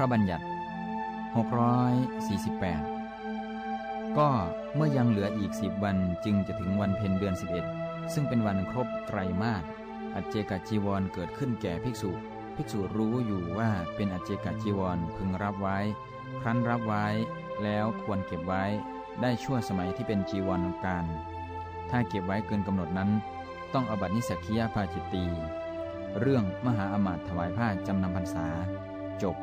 พระบัญญัติ 648 ก็เมื่อยังเหลืออีกสิบวันจึงจะถึงวันเพ็ญเดือน 11 ซึ่งเป็นวันครบไตรมาสอัจเจกจีวรเกิดขึ้นแก่ภิกษุ ภิกษุรู้อยู่ว่าเป็นอัจเจกจีวรพึงรับไว้ ครั้นรับไว้แล้วควรเก็บไว้ ได้ชั่วสมัยที่เป็นจีวรการ ถ้าเก็บไว้เกินกำหนดนั้น ต้องอบัตินิสักคียาภาจิตตี เรื่องมหาอมาตถวายผ้าจำนำพรรษา จบ